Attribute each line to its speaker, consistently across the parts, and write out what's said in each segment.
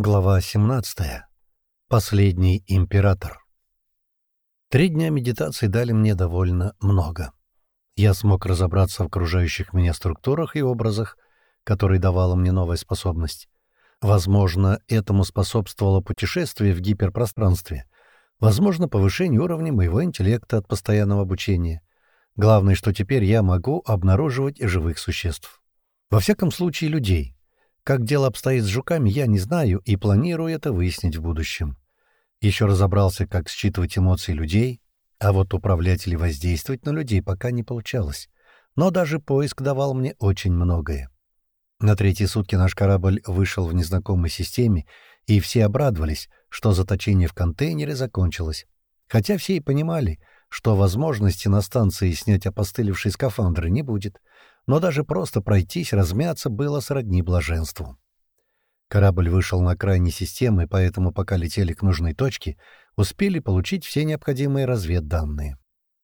Speaker 1: Глава 17. Последний император. Три дня медитации дали мне довольно много. Я смог разобраться в окружающих меня структурах и образах, которые давала мне новая способность. Возможно, этому способствовало путешествие в гиперпространстве. Возможно, повышение уровня моего интеллекта от постоянного обучения. Главное, что теперь я могу обнаруживать живых существ. Во всяком случае, людей — как дело обстоит с жуками, я не знаю и планирую это выяснить в будущем. Еще разобрался, как считывать эмоции людей, а вот управлять или воздействовать на людей пока не получалось. Но даже поиск давал мне очень многое. На третьи сутки наш корабль вышел в незнакомой системе, и все обрадовались, что заточение в контейнере закончилось. Хотя все и понимали, что возможности на станции снять опостылевшие скафандры не будет но даже просто пройтись, размяться было сродни блаженству. Корабль вышел на крайней системы, поэтому пока летели к нужной точке, успели получить все необходимые разведданные.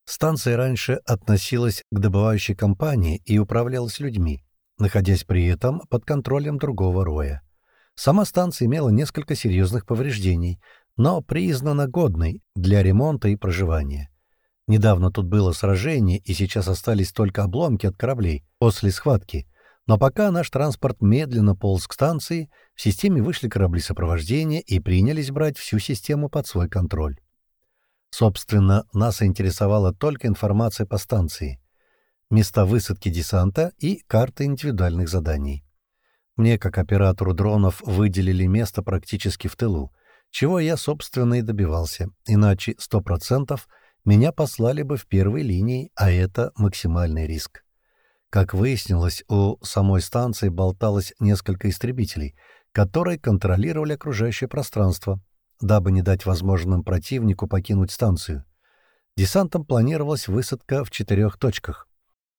Speaker 1: Станция раньше относилась к добывающей компании и управлялась людьми, находясь при этом под контролем другого роя. Сама станция имела несколько серьезных повреждений, но признана годной для ремонта и проживания. Недавно тут было сражение, и сейчас остались только обломки от кораблей после схватки. Но пока наш транспорт медленно полз к станции, в системе вышли корабли сопровождения и принялись брать всю систему под свой контроль. Собственно, нас интересовала только информация по станции, места высадки десанта и карты индивидуальных заданий. Мне, как оператору дронов, выделили место практически в тылу, чего я, собственно, и добивался, иначе 100% меня послали бы в первой линии, а это максимальный риск. Как выяснилось, у самой станции болталось несколько истребителей, которые контролировали окружающее пространство, дабы не дать возможным противнику покинуть станцию. Десантом планировалась высадка в четырех точках.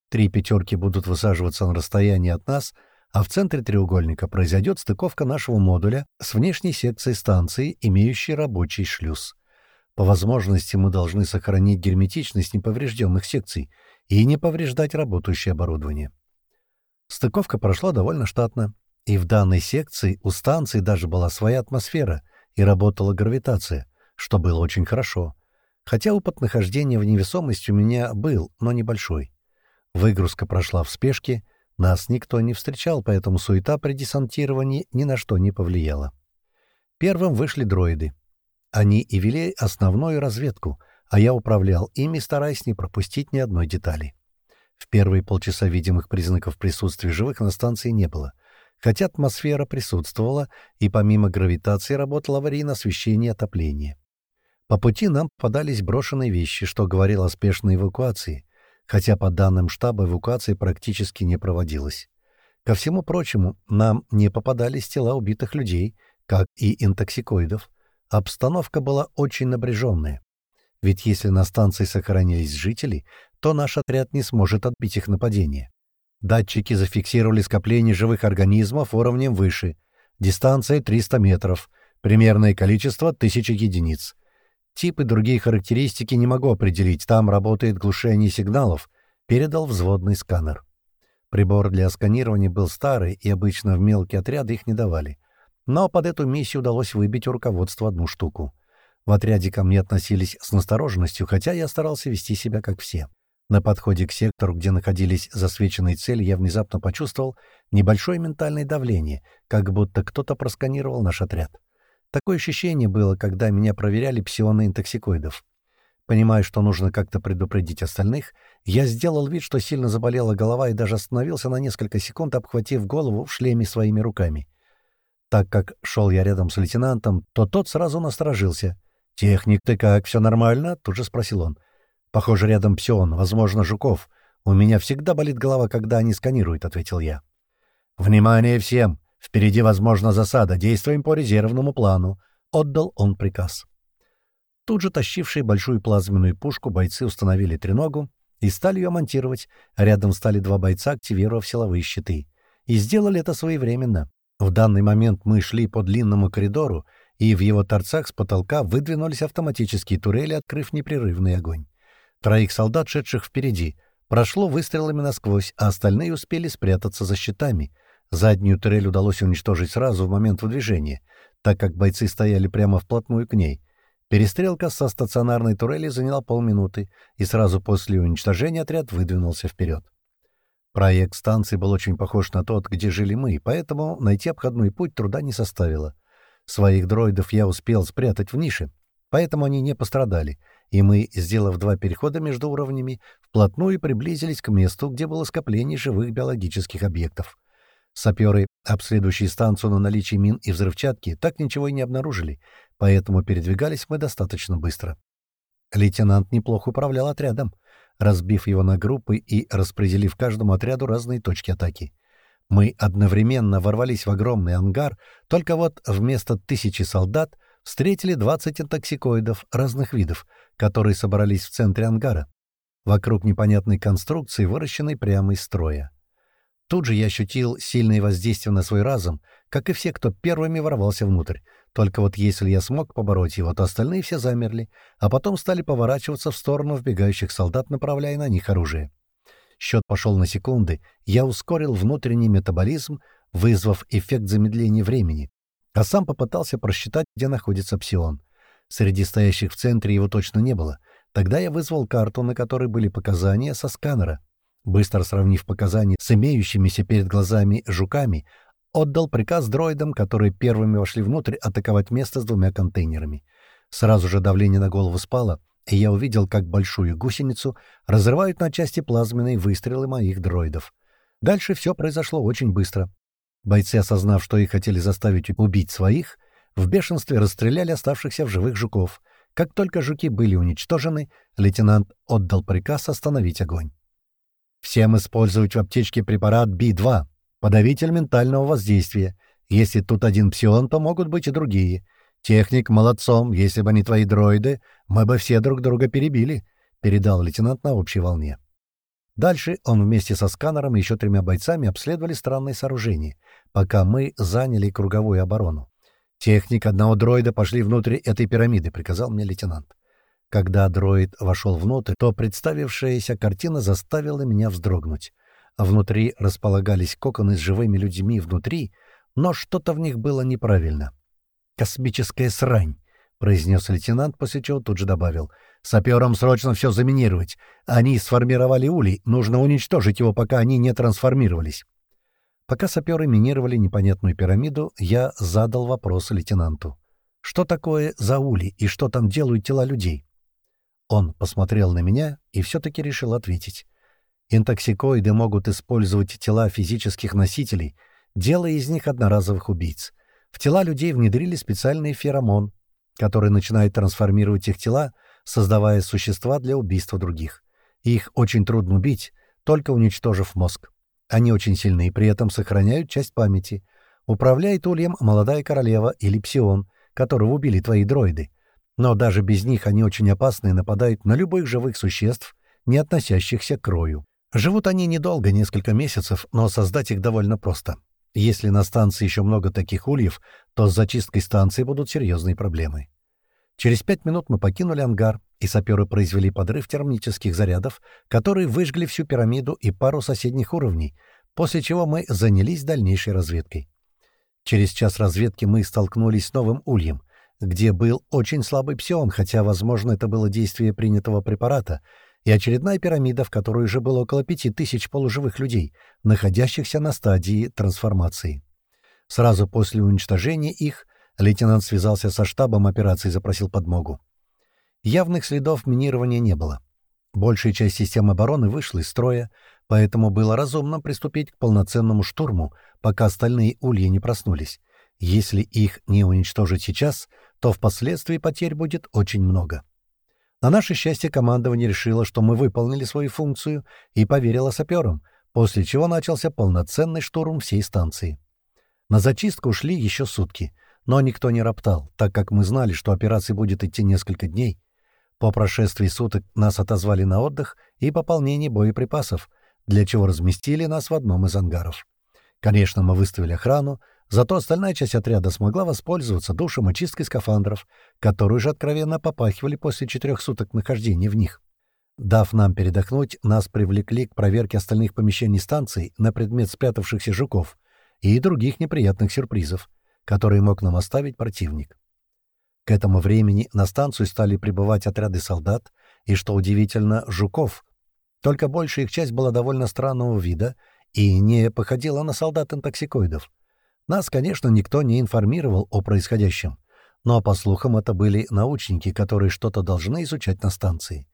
Speaker 1: Три «пятерки» будут высаживаться на расстоянии от нас, а в центре треугольника произойдет стыковка нашего модуля с внешней секцией станции, имеющей рабочий шлюз. По возможности мы должны сохранить герметичность неповрежденных секций и не повреждать работающее оборудование. Стыковка прошла довольно штатно, и в данной секции у станции даже была своя атмосфера и работала гравитация, что было очень хорошо. Хотя опыт нахождения в невесомости у меня был, но небольшой. Выгрузка прошла в спешке, нас никто не встречал, поэтому суета при десантировании ни на что не повлияла. Первым вышли дроиды. Они и вели основную разведку, а я управлял ими, стараясь не пропустить ни одной детали. В первые полчаса видимых признаков присутствия живых на станции не было, хотя атмосфера присутствовала, и помимо гравитации работало аварийное освещение и отопление. По пути нам попадались брошенные вещи, что говорило о спешной эвакуации, хотя по данным штаба эвакуация практически не проводилась. Ко всему прочему, нам не попадались тела убитых людей, как и интоксикоидов, Обстановка была очень напряженная. Ведь если на станции сохранились жители, то наш отряд не сможет отбить их нападение. Датчики зафиксировали скопление живых организмов уровнем выше. Дистанция 300 метров. Примерное количество — 1000 единиц. Тип и другие характеристики не могу определить. Там работает глушение сигналов. Передал взводный сканер. Прибор для сканирования был старый, и обычно в мелкие отряды их не давали. Но под эту миссию удалось выбить у руководства одну штуку. В отряде ко мне относились с настороженностью, хотя я старался вести себя как все. На подходе к сектору, где находились засвеченные цели, я внезапно почувствовал небольшое ментальное давление, как будто кто-то просканировал наш отряд. Такое ощущение было, когда меня проверяли псионы интоксикоидов. Понимая, что нужно как-то предупредить остальных, я сделал вид, что сильно заболела голова и даже остановился на несколько секунд, обхватив голову в шлеме своими руками. Так как шел я рядом с лейтенантом, то тот сразу насторожился. «Техник, ты как, все нормально?» — тут же спросил он. «Похоже, рядом псион, возможно, Жуков. У меня всегда болит голова, когда они сканируют», — ответил я. «Внимание всем! Впереди, возможно, засада. Действуем по резервному плану», — отдал он приказ. Тут же тащившие большую плазменную пушку бойцы установили треногу и стали ее монтировать, рядом стали два бойца, активировав силовые щиты. И сделали это своевременно. В данный момент мы шли по длинному коридору, и в его торцах с потолка выдвинулись автоматические турели, открыв непрерывный огонь. Троих солдат, шедших впереди, прошло выстрелами насквозь, а остальные успели спрятаться за щитами, Заднюю турель удалось уничтожить сразу в момент выдвижения, так как бойцы стояли прямо вплотную к ней. Перестрелка со стационарной турели заняла полминуты, и сразу после уничтожения отряд выдвинулся вперед. Проект станции был очень похож на тот, где жили мы, поэтому найти обходной путь труда не составило. Своих дроидов я успел спрятать в нише, поэтому они не пострадали, и мы, сделав два перехода между уровнями, вплотную приблизились к месту, где было скопление живых биологических объектов. Саперы, обследующие станцию на наличие мин и взрывчатки, так ничего и не обнаружили, поэтому передвигались мы достаточно быстро. Лейтенант неплохо управлял отрядом, разбив его на группы и распределив каждому отряду разные точки атаки. Мы одновременно ворвались в огромный ангар, только вот вместо тысячи солдат встретили 20 интоксикоидов разных видов, которые собрались в центре ангара, вокруг непонятной конструкции, выращенной прямо из строя. Тут же я ощутил сильное воздействие на свой разум, как и все, кто первыми ворвался внутрь. Только вот если я смог побороть его, то остальные все замерли, а потом стали поворачиваться в сторону вбегающих солдат, направляя на них оружие. Счет пошел на секунды, я ускорил внутренний метаболизм, вызвав эффект замедления времени, а сам попытался просчитать, где находится псион. Среди стоящих в центре его точно не было. Тогда я вызвал карту, на которой были показания со сканера. Быстро сравнив показания с имеющимися перед глазами жуками, отдал приказ дроидам, которые первыми вошли внутрь, атаковать место с двумя контейнерами. Сразу же давление на голову спало, и я увидел, как большую гусеницу разрывают на части плазменные выстрелы моих дроидов. Дальше все произошло очень быстро. Бойцы, осознав, что их хотели заставить убить своих, в бешенстве расстреляли оставшихся в живых жуков. Как только жуки были уничтожены, лейтенант отдал приказ остановить огонь. Всем использовать в аптечке препарат Би-2, подавитель ментального воздействия. Если тут один псион, то могут быть и другие. Техник молодцом, если бы не твои дроиды, мы бы все друг друга перебили», — передал лейтенант на общей волне. Дальше он вместе со сканером и еще тремя бойцами обследовали странные сооружения, пока мы заняли круговую оборону. «Техник одного дроида пошли внутрь этой пирамиды», — приказал мне лейтенант. Когда дроид вошел внутрь, то представившаяся картина заставила меня вздрогнуть. Внутри располагались коконы с живыми людьми внутри, но что-то в них было неправильно. «Космическая срань», — произнес лейтенант, после чего тут же добавил. «Саперам срочно все заминировать. Они сформировали улей, нужно уничтожить его, пока они не трансформировались». Пока саперы минировали непонятную пирамиду, я задал вопрос лейтенанту. «Что такое за улей и что там делают тела людей?» Он посмотрел на меня и все-таки решил ответить. Интоксикоиды могут использовать тела физических носителей, делая из них одноразовых убийц. В тела людей внедрили специальный феромон, который начинает трансформировать их тела, создавая существа для убийства других. Их очень трудно убить, только уничтожив мозг. Они очень сильны и при этом сохраняют часть памяти. Управляет ульем молодая королева или псион, которого убили твои дроиды. Но даже без них они очень опасны и нападают на любых живых существ, не относящихся к рою. Живут они недолго, несколько месяцев, но создать их довольно просто. Если на станции еще много таких ульев, то с зачисткой станции будут серьезные проблемы. Через пять минут мы покинули ангар, и саперы произвели подрыв термических зарядов, которые выжгли всю пирамиду и пару соседних уровней, после чего мы занялись дальнейшей разведкой. Через час разведки мы столкнулись с новым ульем — где был очень слабый псион, хотя, возможно, это было действие принятого препарата, и очередная пирамида, в которой уже было около пяти тысяч полуживых людей, находящихся на стадии трансформации. Сразу после уничтожения их лейтенант связался со штабом операции и запросил подмогу. Явных следов минирования не было. Большая часть систем обороны вышла из строя, поэтому было разумно приступить к полноценному штурму, пока остальные ульи не проснулись. Если их не уничтожить сейчас, то впоследствии потерь будет очень много. На наше счастье командование решило, что мы выполнили свою функцию и поверило саперам, после чего начался полноценный штурм всей станции. На зачистку ушли еще сутки, но никто не роптал, так как мы знали, что операция будет идти несколько дней. По прошествии суток нас отозвали на отдых и пополнение боеприпасов, для чего разместили нас в одном из ангаров. Конечно, мы выставили охрану, Зато остальная часть отряда смогла воспользоваться душем и чисткой скафандров, которые же откровенно попахивали после четырех суток нахождения в них. Дав нам передохнуть, нас привлекли к проверке остальных помещений станции на предмет спрятавшихся жуков, и других неприятных сюрпризов, которые мог нам оставить противник. К этому времени на станцию стали прибывать отряды солдат, и, что удивительно, жуков. Только большая их часть была довольно странного вида и не походила на солдат-интоксикоидов. Нас, конечно, никто не информировал о происходящем, но, по слухам, это были научники, которые что-то должны изучать на станции.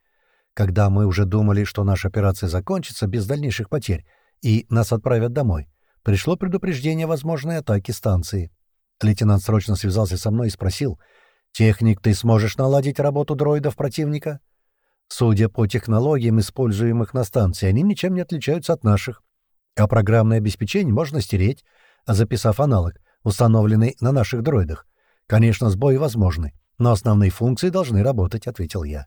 Speaker 1: Когда мы уже думали, что наша операция закончится без дальнейших потерь и нас отправят домой, пришло предупреждение о возможной атаке станции. Лейтенант срочно связался со мной и спросил, «Техник, ты сможешь наладить работу дроидов противника?» Судя по технологиям, используемых на станции, они ничем не отличаются от наших. А программное обеспечение можно стереть, записав аналог, установленный на наших дроидах. Конечно, сбои возможны, но основные функции должны работать, — ответил я.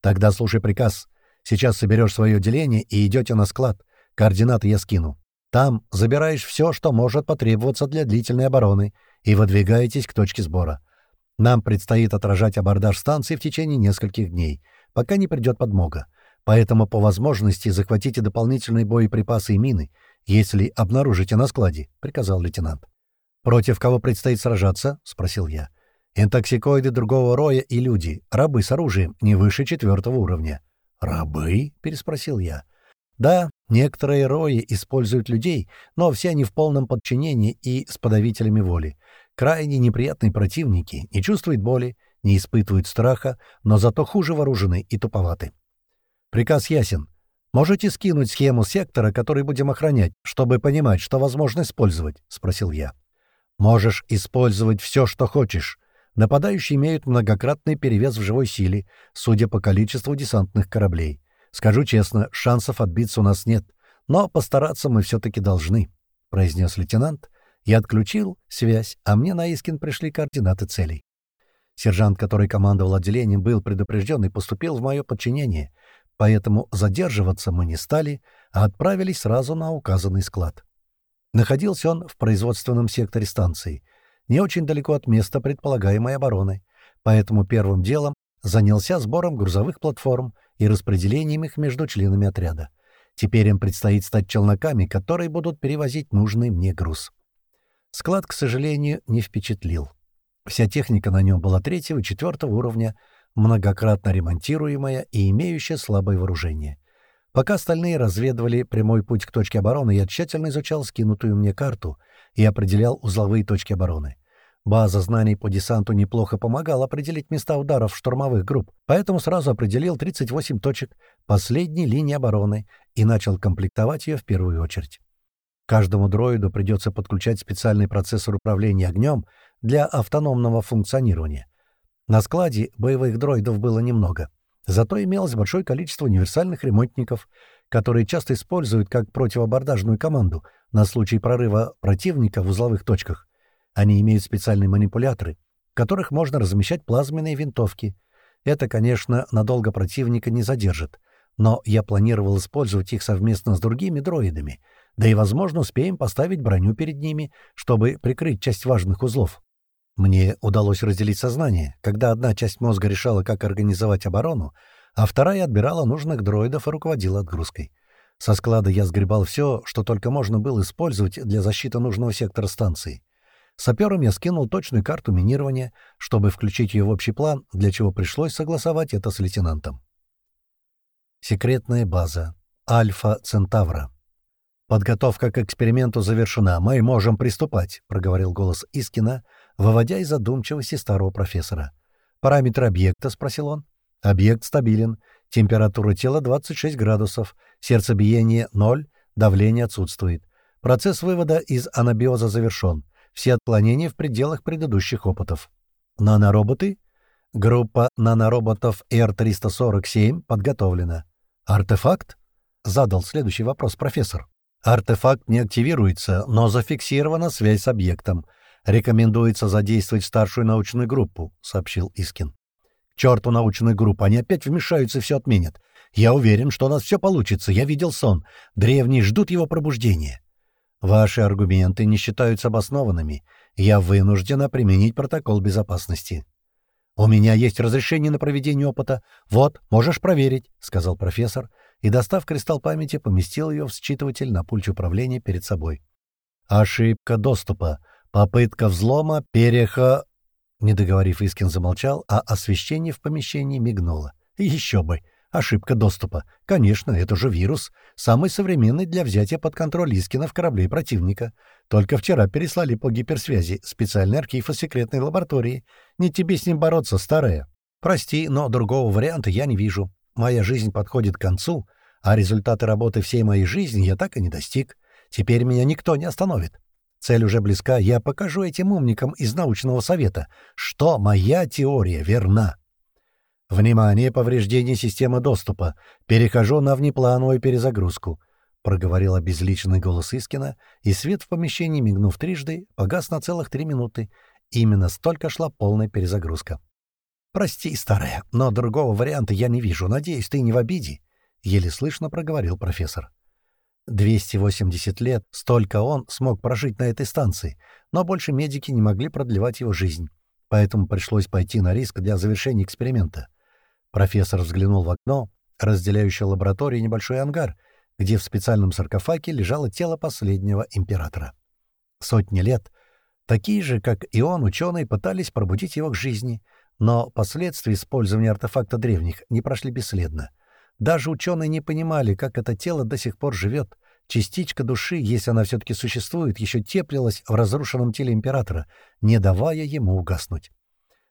Speaker 1: Тогда слушай приказ. Сейчас соберешь свое деление и идете на склад. Координаты я скину. Там забираешь все, что может потребоваться для длительной обороны, и выдвигаетесь к точке сбора. Нам предстоит отражать абордаж станции в течение нескольких дней — пока не придет подмога. Поэтому по возможности захватите дополнительные боеприпасы и мины, если обнаружите на складе», — приказал лейтенант. «Против кого предстоит сражаться?» — спросил я. «Интоксикоиды другого роя и люди, рабы с оружием, не выше четвертого уровня». «Рабы?» — переспросил я. «Да, некоторые рои используют людей, но все они в полном подчинении и с подавителями воли. Крайне неприятные противники, не чувствуют боли, не испытывают страха, но зато хуже вооружены и туповаты. Приказ ясен. Можете скинуть схему сектора, который будем охранять, чтобы понимать, что возможно использовать?» — спросил я. «Можешь использовать все, что хочешь. Нападающие имеют многократный перевес в живой силе, судя по количеству десантных кораблей. Скажу честно, шансов отбиться у нас нет, но постараться мы все-таки должны», — произнес лейтенант. Я отключил связь, а мне на Искин пришли координаты целей. Сержант, который командовал отделением, был предупрежден и поступил в мое подчинение, поэтому задерживаться мы не стали, а отправились сразу на указанный склад. Находился он в производственном секторе станции, не очень далеко от места предполагаемой обороны, поэтому первым делом занялся сбором грузовых платформ и распределением их между членами отряда. Теперь им предстоит стать челноками, которые будут перевозить нужный мне груз. Склад, к сожалению, не впечатлил. Вся техника на нем была третьего и четвертого уровня, многократно ремонтируемая и имеющая слабое вооружение. Пока остальные разведывали прямой путь к точке обороны, я тщательно изучал скинутую мне карту и определял узловые точки обороны. База знаний по десанту неплохо помогала определить места ударов штурмовых групп, поэтому сразу определил 38 точек последней линии обороны и начал комплектовать ее в первую очередь. Каждому дроиду придется подключать специальный процессор управления огнем для автономного функционирования. На складе боевых дроидов было немного, зато имелось большое количество универсальных ремонтников, которые часто используют как противобордажную команду на случай прорыва противника в узловых точках. Они имеют специальные манипуляторы, в которых можно размещать плазменные винтовки. Это, конечно, надолго противника не задержит, но я планировал использовать их совместно с другими дроидами, да и, возможно, успеем поставить броню перед ними, чтобы прикрыть часть важных узлов. Мне удалось разделить сознание, когда одна часть мозга решала, как организовать оборону, а вторая отбирала нужных дроидов и руководила отгрузкой. Со склада я сгребал все, что только можно было использовать для защиты нужного сектора станции. Сапером я скинул точную карту минирования, чтобы включить ее в общий план, для чего пришлось согласовать это с лейтенантом. Секретная база. Альфа Центавра. «Подготовка к эксперименту завершена. Мы можем приступать», — проговорил голос Искина, выводя из задумчивости старого профессора. «Параметр объекта?» — спросил он. «Объект стабилен. Температура тела 26 градусов. Сердцебиение — 0. Давление отсутствует. Процесс вывода из анабиоза завершен. Все отклонения в пределах предыдущих опытов. Нанороботы? Группа нанороботов R-347 подготовлена. Артефакт? Задал следующий вопрос профессор. Артефакт не активируется, но зафиксирована связь с объектом. Рекомендуется задействовать старшую научную группу», — сообщил Искин. «К черту научную группу, они опять вмешаются и все отменят. Я уверен, что у нас все получится. Я видел сон. Древние ждут его пробуждения». «Ваши аргументы не считаются обоснованными. Я вынуждена применить протокол безопасности». «У меня есть разрешение на проведение опыта. Вот, можешь проверить», — сказал профессор, и, достав кристалл памяти, поместил ее в считыватель на пульте управления перед собой. Ошибка доступа. Попытка взлома переха... Не договорив, Искин замолчал, а освещение в помещении мигнуло. Еще бы! Ошибка доступа. Конечно, это же вирус. Самый современный для взятия под контроль Искина в корабле противника. Только вчера переслали по гиперсвязи специальный архив из секретной лаборатории. Не тебе с ним бороться, старая. Прости, но другого варианта я не вижу. Моя жизнь подходит к концу, а результаты работы всей моей жизни я так и не достиг. Теперь меня никто не остановит. Цель уже близка, я покажу этим умникам из научного совета, что моя теория верна. «Внимание! Повреждение системы доступа! Перехожу на внеплановую перезагрузку!» — проговорил обезличенный голос Искина, и свет в помещении, мигнув трижды, погас на целых три минуты. Именно столько шла полная перезагрузка. «Прости, старая, но другого варианта я не вижу. Надеюсь, ты не в обиде?» — еле слышно проговорил профессор. 280 лет, столько он смог прожить на этой станции, но больше медики не могли продлевать его жизнь, поэтому пришлось пойти на риск для завершения эксперимента. Профессор взглянул в окно, разделяющее лабораторию небольшой ангар, где в специальном саркофаге лежало тело последнего императора. Сотни лет такие же, как и он, ученые пытались пробудить его к жизни, но последствия использования артефакта древних не прошли бесследно. Даже ученые не понимали, как это тело до сих пор живет. Частичка души, если она все-таки существует, еще теплилась в разрушенном теле императора, не давая ему угаснуть.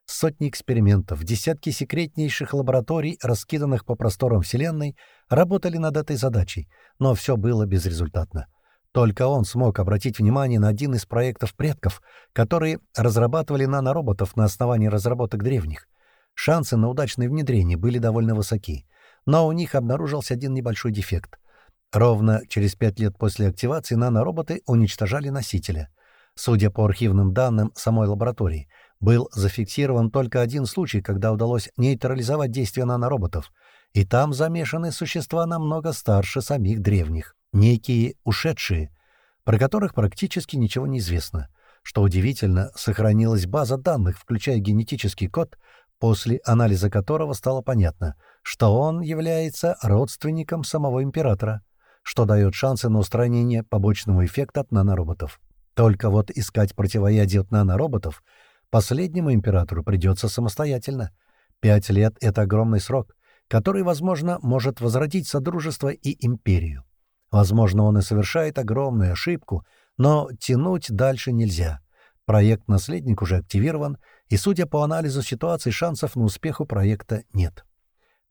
Speaker 1: Сотни экспериментов, десятки секретнейших лабораторий, раскиданных по просторам Вселенной, работали над этой задачей, но все было безрезультатно. Только он смог обратить внимание на один из проектов предков, которые разрабатывали нанороботов на основании разработок древних. Шансы на удачное внедрение были довольно высоки, но у них обнаружился один небольшой дефект. Ровно через пять лет после активации нанороботы уничтожали носителя. Судя по архивным данным самой лаборатории — был зафиксирован только один случай, когда удалось нейтрализовать действия нанороботов, и там замешаны существа намного старше самих древних, некие ушедшие, про которых практически ничего не известно. Что удивительно, сохранилась база данных, включая генетический код, после анализа которого стало понятно, что он является родственником самого императора, что дает шансы на устранение побочного эффекта от нанороботов. Только вот искать противоядие от нанороботов — Последнему императору придется самостоятельно. Пять лет — это огромный срок, который, возможно, может возродить Содружество и Империю. Возможно, он и совершает огромную ошибку, но тянуть дальше нельзя. Проект «Наследник» уже активирован, и, судя по анализу ситуации, шансов на успех у проекта нет.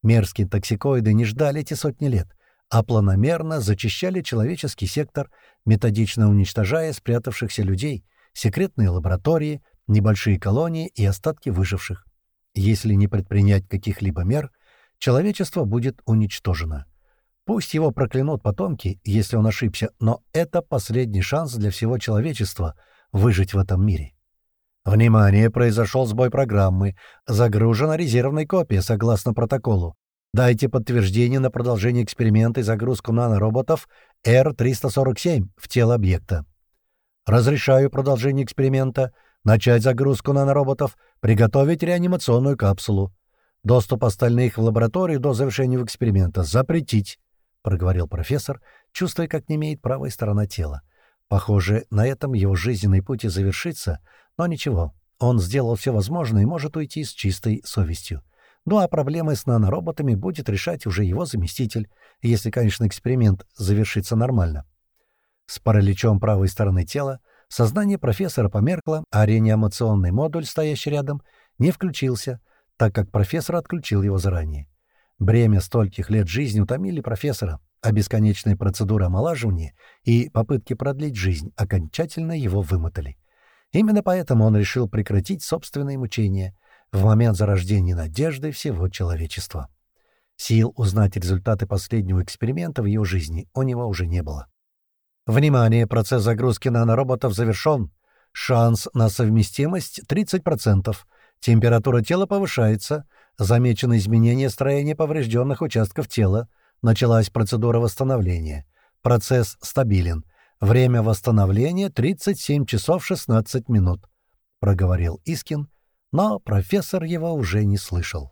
Speaker 1: Мерзкие токсикоиды не ждали эти сотни лет, а планомерно зачищали человеческий сектор, методично уничтожая спрятавшихся людей, секретные лаборатории, небольшие колонии и остатки выживших. Если не предпринять каких-либо мер, человечество будет уничтожено. Пусть его проклянут потомки, если он ошибся, но это последний шанс для всего человечества выжить в этом мире. Внимание, произошел сбой программы. Загружена резервная копия, согласно протоколу. Дайте подтверждение на продолжение эксперимента и загрузку нанороботов R-347 в тело объекта. Разрешаю продолжение эксперимента начать загрузку нанороботов, приготовить реанимационную капсулу. Доступ остальных в лабораторию до завершения эксперимента запретить, — проговорил профессор, чувствуя, как не имеет правая сторона тела. Похоже, на этом его жизненный путь и завершится, но ничего, он сделал все возможное и может уйти с чистой совестью. Ну а проблемы с нанороботами будет решать уже его заместитель, если, конечно, эксперимент завершится нормально. С параличом правой стороны тела Сознание профессора померкло, а реанимационный модуль, стоящий рядом, не включился, так как профессор отключил его заранее. Бремя стольких лет жизни утомили профессора, а бесконечные процедуры омолаживания и попытки продлить жизнь окончательно его вымотали. Именно поэтому он решил прекратить собственные мучения в момент зарождения надежды всего человечества. Сил узнать результаты последнего эксперимента в ее жизни у него уже не было. Внимание, процесс загрузки нанороботов завершен. Шанс на совместимость 30%. Температура тела повышается. Замечено изменение строения поврежденных участков тела. Началась процедура восстановления. Процесс стабилен. Время восстановления 37 часов 16 минут. Проговорил Искин, но профессор его уже не слышал.